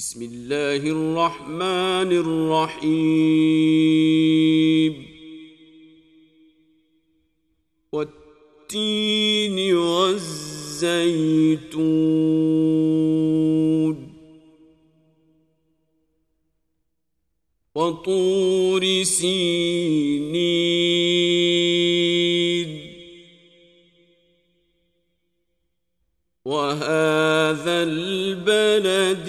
بسم اللہ الرحمن الرحیم. والتین والزیتون. وطور سينين وهذا البلد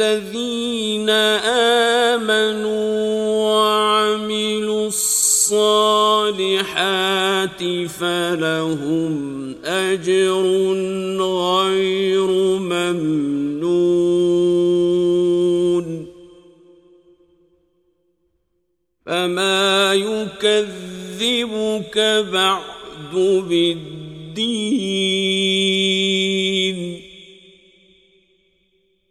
الذين آمنوا وعملوا الصالحات فلهم أجر غير ممنون. فما يكذبك بعد بالدين.